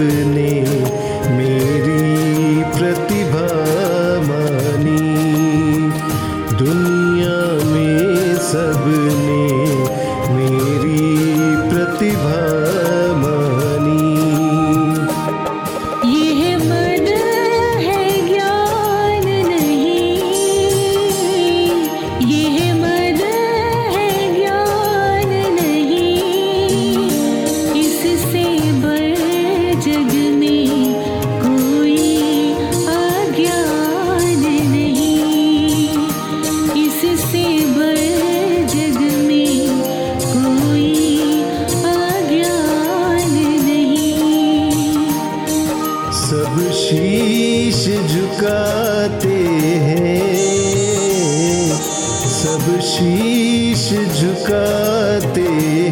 Gdyby शीश झुकाते हैं। सब शीश झुकाते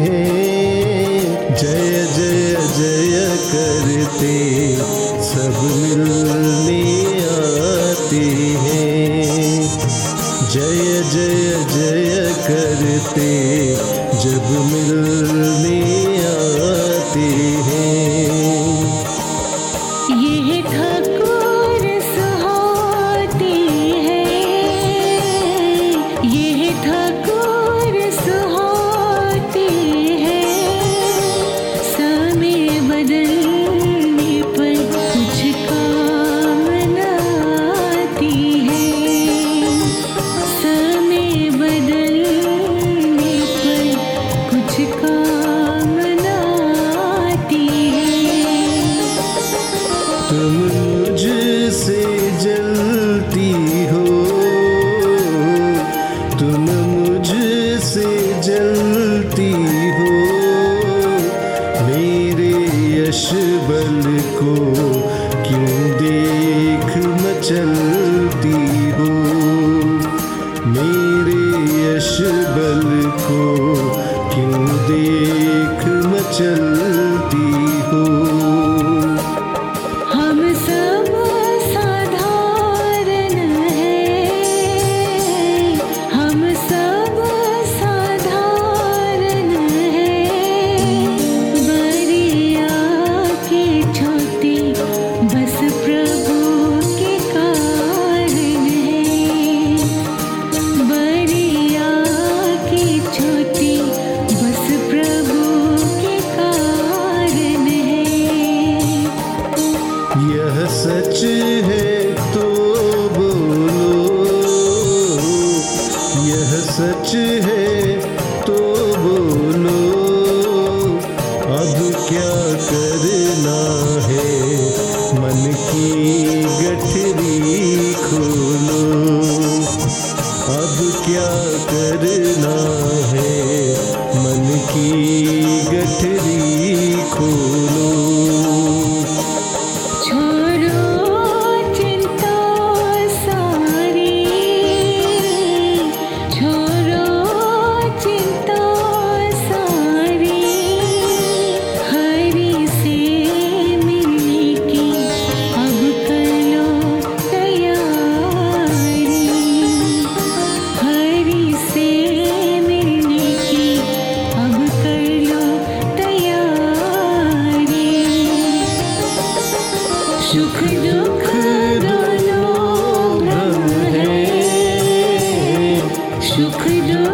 हैं। जय जय जय करते सब मिल থাকো से जलती हो, मेरे यशबल को क्यों देख मचलती हो? मेरे यशबल को क्यों देख मचलती सच है तो बोलो अब क्या करना है? मन की गठी